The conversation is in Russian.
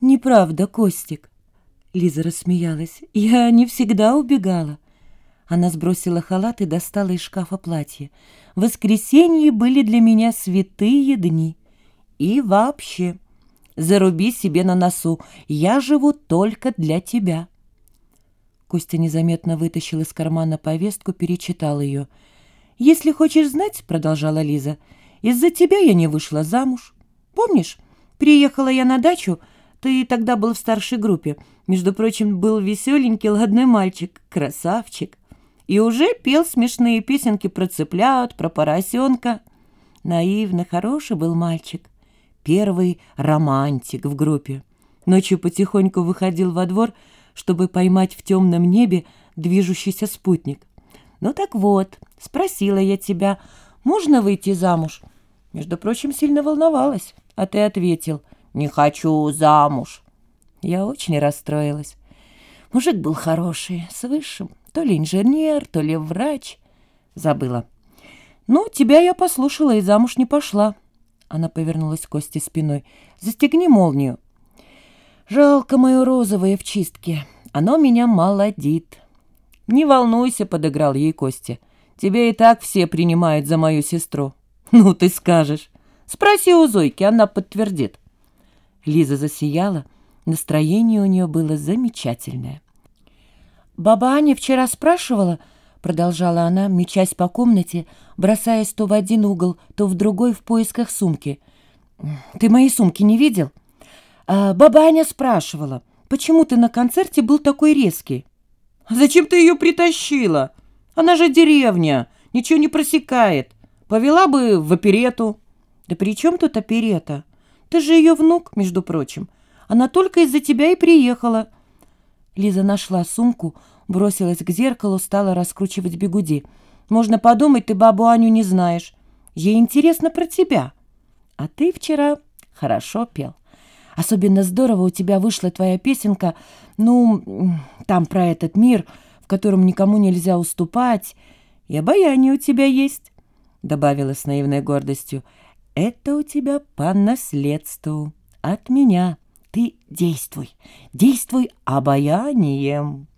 Неправда, Костик. Лиза рассмеялась. Я не всегда убегала. Она сбросила халат и достала из шкафа платье. Воскресенье были для меня святые дни. И вообще, заруби себе на носу, я живу только для тебя. Костя незаметно вытащил из кармана повестку, перечитал ее. «Если хочешь знать, — продолжала Лиза, — из-за тебя я не вышла замуж. Помнишь, приехала я на дачу, ты тогда был в старшей группе. Между прочим, был веселенький ладной мальчик, красавчик. И уже пел смешные песенки про цыплят, про поросенка. Наивно, хороший был мальчик. Первый романтик в группе. Ночью потихоньку выходил во двор, чтобы поймать в темном небе движущийся спутник. «Ну так вот, спросила я тебя, можно выйти замуж?» Между прочим, сильно волновалась, а ты ответил «Не хочу замуж». Я очень расстроилась. Мужик был хороший, с высшим, то ли инженер, то ли врач. Забыла. «Ну, тебя я послушала и замуж не пошла». Она повернулась к Косте спиной. «Застегни молнию». Жалко мое розовое в чистке. Оно меня молодит. Не волнуйся, подыграл ей Костя. Тебя и так все принимают за мою сестру. Ну, ты скажешь. Спроси у Зойки, она подтвердит. Лиза засияла. Настроение у нее было замечательное. «Баба Аня вчера спрашивала, — продолжала она, мечась по комнате, бросаясь то в один угол, то в другой в поисках сумки. «Ты мои сумки не видел?» А, баба Аня спрашивала, почему ты на концерте был такой резкий? Зачем ты ее притащила? Она же деревня, ничего не просекает. Повела бы в оперету. Да при чем тут оперета? Ты же ее внук, между прочим. Она только из-за тебя и приехала. Лиза нашла сумку, бросилась к зеркалу, стала раскручивать бегуди. Можно подумать, ты бабу Аню не знаешь. Ей интересно про тебя. А ты вчера хорошо пел. Особенно здорово у тебя вышла твоя песенка, ну, там про этот мир, в котором никому нельзя уступать. И обаяние у тебя есть, — добавила с наивной гордостью. Это у тебя по наследству, от меня. Ты действуй, действуй обаянием».